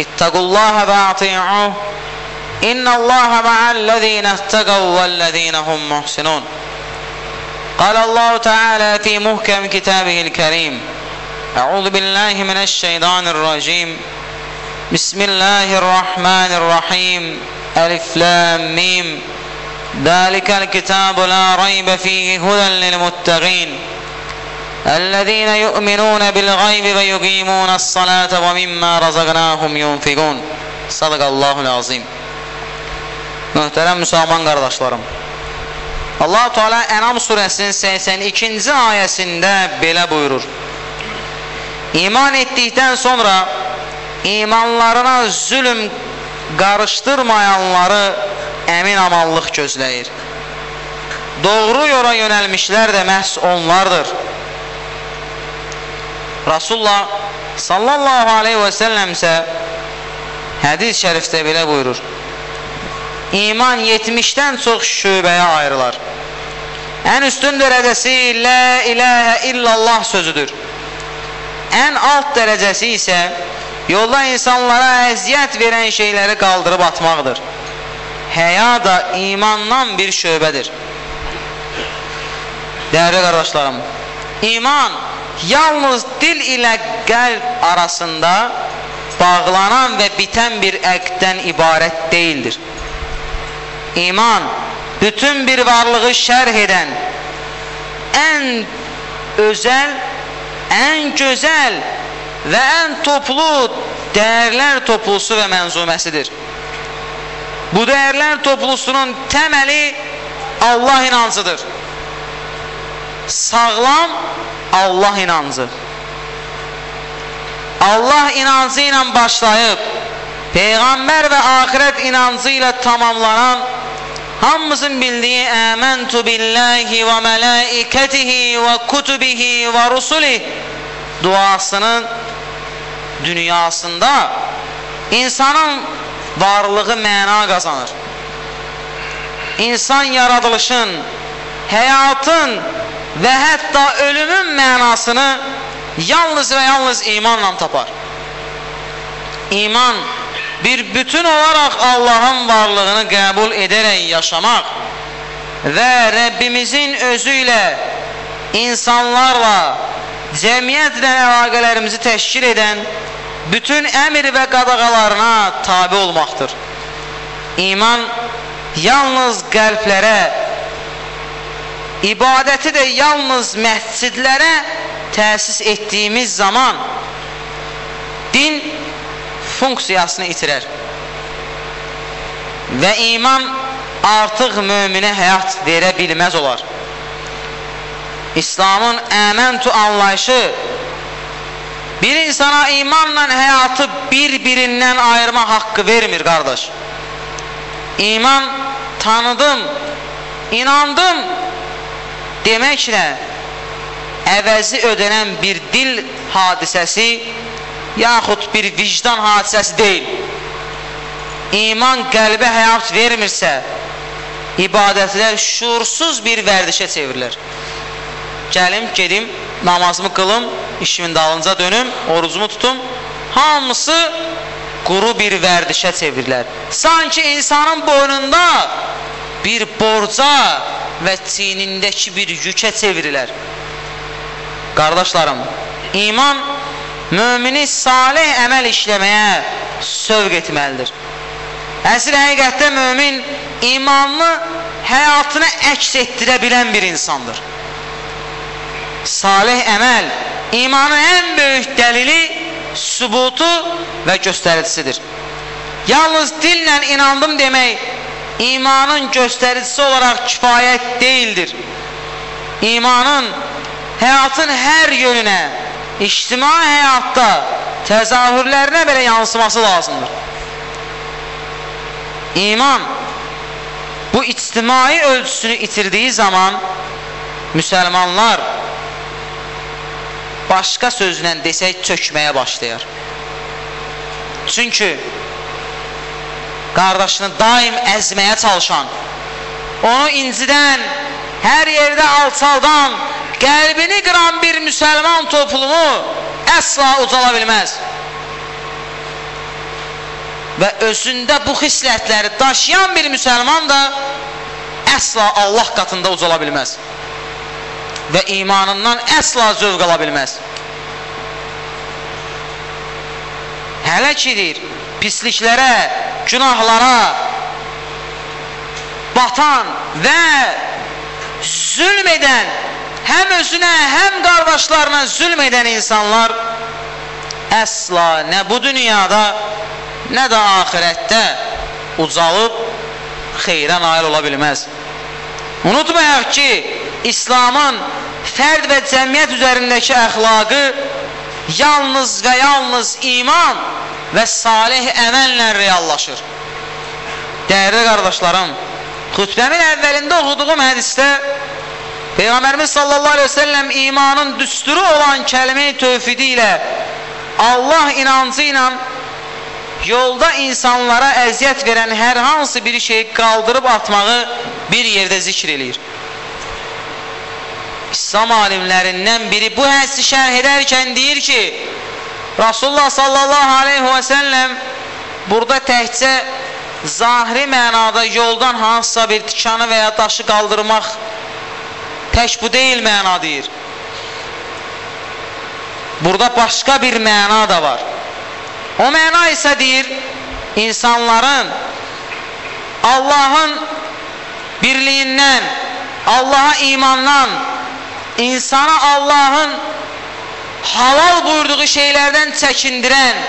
اتقوا الله واطيعوه. إن الله مع الذين اتقوا والذين هم محسنون. قال الله تعالى في محكم كتابه الكريم أعوذ بالله من الشيطان الرجيم. بسم الله الرحمن الرحيم. ألف لام ميم. ذلك الكتاب لا ريب فيه هدى للمتقين. الذين يؤمنون بالغيب ويقيمون الصلاة ومما رزقناهم ينفقون. صدق الله العظيم. Möhtərəm müsəlman qardaşlarım Allah-u Teala Ənam surəsinin 82-ci ayəsində belə buyurur. İman etdikdən sonra imanlarına zülüm qarışdırmayanları əmin amallıq gözləyir. Doğru yola yönəlmişlər də məhz onlardır. Rasulullah sallallahu aleyhi və səlləm isə hədis şərifdə belə buyurur. İman 70-dən çox şöbəyə ayrılar. Ən üstün dərəcəsi La iləhə illallah sözüdür. Ən alt dərəcəsi isə yolda insanlara əziyyət verən şeyləri qaldırıb atmaqdır Həya da imandan bir şöbədir Dəyərli qardaşlarım İman yalnız dil ilə qəlb arasında bağlanan və bitən bir əqdən ibarət deyildir. İman bütün bir varlığı şərh edən ən özəl, ən gözəl və ən toplu dəyərlər toplusu və mənzuməsidir. Bu dəyərlər toplusunun təməli Allah inancıdır. Sağlam Allah inancı. Allah inancı ilə başlayıb, Peyğəmbər və axirət inancı ilə tamamlanan, hamımızın bildiyi əməntu billahi və mələikətihi və kutubihi və rusulih duasının dünyasında insanın varlığı məna qazanır. İnsan yaradılışın, həyatın və hətta ölümün mənasını yalnız və yalnız imanla tapar. İman bir bütün olaraq Allahın varlığını qəbul edərək yaşamaq və Rəbbimizin özü ilə insanlarla cəmiyyətlə əlaqələrimizi təşkil edən bütün əmr və qadağalarına tabi olmaqdır. İman yalnız qəlblərə ibadəti də yalnız məscidlərə təsis etdiyimiz zaman din funksiyasını itirər və iman artıq möminə həyat verə bilməz olar. İslamın əməntu anlayışı bir insana imanla həyatı bir-birindən ayırma haqqı vermir, qardaş. İman tanıdım, inandım deməklə əvəzi ödənən bir dil hadisəsi yaxud bir vicdan hadisəsi deyil. İman qəlbə həyat vermirsə, ibadətlər şuursuz bir vərdişə çevirilər. Gəlim, gedim, namazımı qılım, işimin dalınca dönüm, orucumu tutum, hamısı quru bir vərdişə çevirilər. Sanki insanın boynunda bir borca və çiynindəki bir yükə çevirilər. Qardaşlarım, iman mümini salih əməl işləməyə sövq etməlidir. Əsr həqiqətdə mümin imanlı həyatına əks etdirə bilən bir insandır. Salih əməl imanın ən böyük dəlili, sübutu və göstəricisidir. Yalnız dillə inandım demək imanın göstəricisi olaraq kifayət deyildir. İmanın həyatın hər yönünə, ictimai həyatda təzahürlərinə belə yansıması lazımdır. İman bu ictimai ölçüsünü itirdiyi zaman müsəlmanlar başqa sözlə desək çökməyə başlayar. Çünki qardaşını daim əzməyə çalışan, onu incidən, hər yerdə alçaldan, qəlbini qıran bir müsəlman toplumu əsla ucala bilməz. Və özündə bu xislətləri daşıyan bir müsəlman da əsla Allah qatında ucala bilməz. Və imanından əsla zövq ala bilməz. Hələ ki, deyir, pisliklərə, günahlara batan və zülm edən, həm özünə, həm qardaşlarına zülm edən insanlar əsla nə bu dünyada, nə də axirətdə ucalıb xeyrə nail ola bilməz. Unutmayaq ki, İslamın fərd və cəmiyyət üzərindəki əxlaqı yalnız və yalnız iman və salih əməllə reallaşır. Dəyərli qardaşlarım, xütbəmin əvvəlində oxuduğum hədisdə Peyğəmbərimiz sallallahu aleyhi ve sellem imanın düsturu olan kəlime-i tövfidi ilə Allah inancı ilə yolda insanlara əziyyət verən hər hansı bir şeyi qaldırıb atmağı bir yerdə zikr eləyir. İslam alimlərindən biri bu hədsi şərh edərkən deyir ki, Rasulullah sallallahu aleyhi və səlləm burada təkcə zahiri mənada yoldan hansısa bir tikanı və ya daşı qaldırmaq tək bu deyil məna deyir. Burada başqa bir məna da var. O məna isə deyir, insanların Allahın birliyindən, Allaha imandan, insana Allahın halal buyurduğu şeylərdən çəkindirən,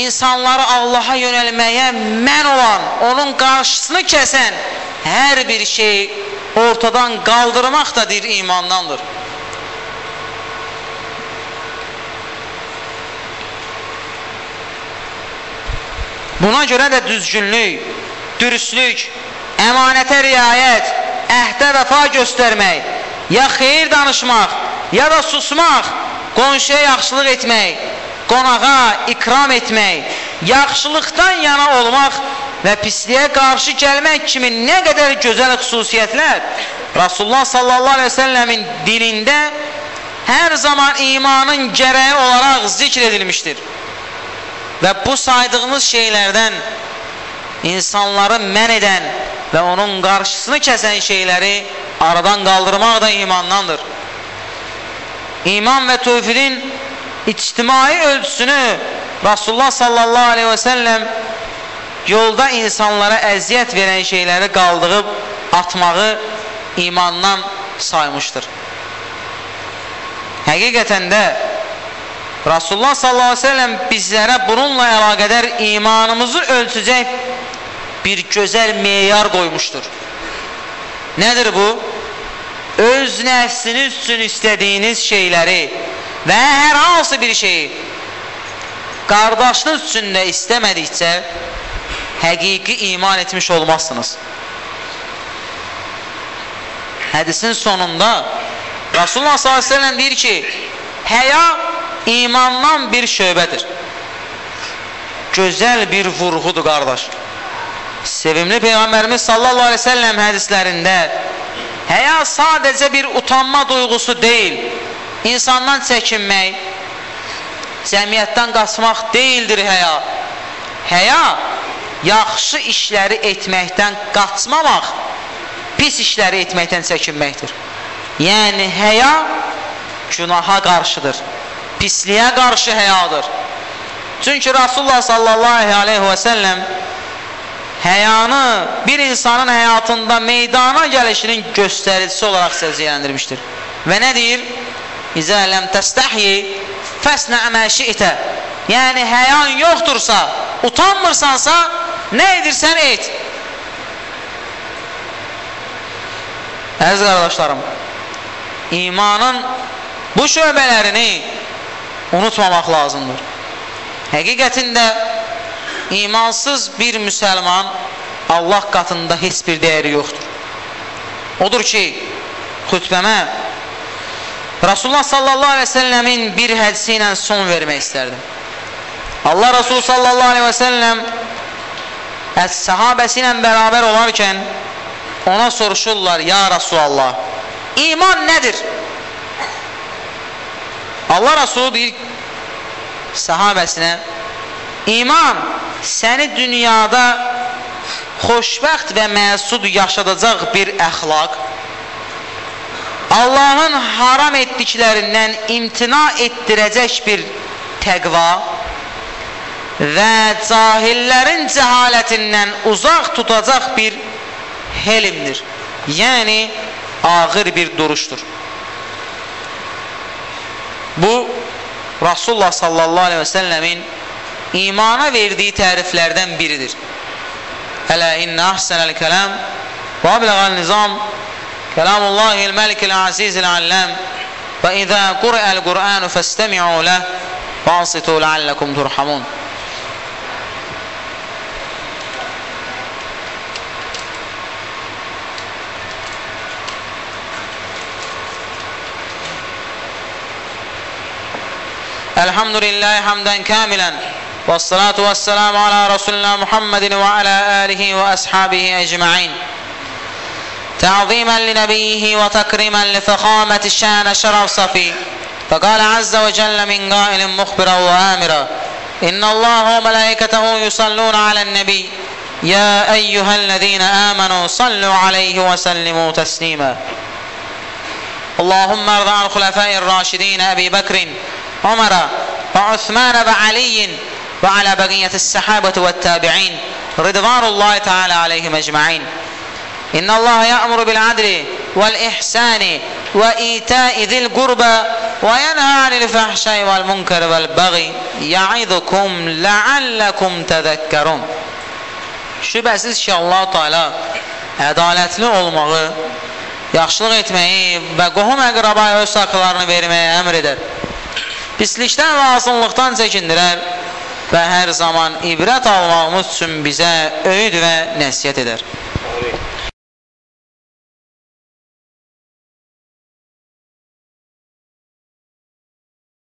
insanları Allaha yönəlməyə mən olan, onun qarşısını kəsən hər bir şey ortadan qaldırmaq da deyir imandandır. Buna görə də düzgünlük, dürüstlük, əmanətə riayət, əhdə vəfa göstərmək, ya xeyir danışmaq, ya da susmaq, qonşuya yaxşılıq etmək, qonağa ikram etmək, yaxşılıqdan yana olmaq və pisliyə qarşı gəlmək kimi nə qədər gözəl xüsusiyyətlər Rasulullah sallallahu aleyhi ve sellemin dilində hər zaman imanın gərəyi olaraq zikr edilmişdir. Və bu saydığımız şeylərdən insanları mən edən və onun qarşısını kəsən şeyləri aradan qaldırmaq da imandandır. İman və tövhidin ictimai ölçüsünü Rasulullah sallallahu aleyhi və səlləm yolda insanlara əziyyət verən şeyləri qaldırıb atmağı imandan saymışdır. Həqiqətən də Rasulullah sallallahu aleyhi ve sellem bizlərə bununla əlaqədər imanımızı ölçəcək bir gözəl meyar qoymuşdur. Nədir bu? Öz nəfsiniz üçün istədiyiniz şeyləri və hər hansı bir şeyi qardaşınız üçün də istəmədikcə həqiqi iman etmiş olmazsınız. Hədisin sonunda Rasulullah s.ə.v deyir ki, həya imandan bir şöbədir. Gözəl bir vurğudur, qardaş. Sevimli Peyğəmbərimiz sallallahu aleyhi ve sellem hədislərində həya sadəcə bir utanma duyğusu deyil, insandan çəkinmək, cəmiyyətdən qaçmaq deyildir həya. Həya yaxşı işləri etməkdən qaçmamaq, pis işləri etməkdən çəkinməkdir. Yəni, həya günaha qarşıdır, pisliyə qarşı həyadır. Çünki Rasulullah sallallahu aleyhi və səlləm həyanı bir insanın həyatında meydana gəlişinin göstəricisi olaraq səziyyələndirmişdir. Və nə deyir? İzə ləm təstəhyi fəsnə əməşi'tə Yəni, həyan yoxdursa, utanmırsansa, nə edirsən et. Əziz qardaşlarım, imanın bu şöbələrini unutmamaq lazımdır. Həqiqətində imansız bir müsəlman Allah qatında heç bir dəyəri yoxdur. Odur ki, xütbəmə Rasulullah sallallahu aleyhi ve sellemin bir hədisi ilə son vermək istərdim. Allah Resulü sallallahu aleyhi ve sellem sahabəsi ilə bərabər olarkən ona soruşurlar, ya Rasulallah, iman nədir? Allah Resulü deyir sahabəsinə, iman səni dünyada xoşbəxt və məsud yaşadacaq bir əxlaq, Allahın haram etdiklərindən imtina etdirəcək bir təqva və cahillərin cəhalətindən uzaq tutacaq bir helimdir. Yəni, ağır bir duruşdur. Bu, Rasulullah sallallahu aleyhi və səlləmin imana verdiyi təriflərdən biridir. Hələ innə əhsənəl kələm və abləğəl nizam kələmullahil məlikil azizil alləm və izə qurəl Qur'anu fəstəmi'u ləh və ansitu ləalləkum turhamun. الحمد لله حمدا كاملا والصلاة والسلام على رسولنا محمد وعلى آله وأصحابه أجمعين. تعظيما لنبيه وتكريما لفخامة الشان شرف صفي. فقال عز وجل من قائل مخبرا وآمرا إن الله وملائكته يصلون على النبي. يا أيها الذين آمنوا صلوا عليه وسلموا تسليما. اللهم ارضى عن الخلفاء الراشدين أبي بكر عمر وعثمان وعلي. وعلى بقية السحابة والتابعين رضوان الله تعالى عليهم أجمعين إن الله يأمر بالعدل والإحسان وإيتاء ذي القربى وينهى عن الفحشاء والمنكر والبغي يعظكم لعلكم تذكرون Şübhəsiz ki, Allah Teala ədalətli olmağı, yaxşılıq etməyi və qohum əqrabaya öz haqlarını verməyə əmr edər. Pislikdən və azınlıqdan çəkindirər və hər zaman ibrət almağımız üçün bizə öyüd və nəsiyyət edər.